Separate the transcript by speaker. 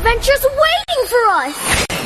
Speaker 1: adventure's waiting for us!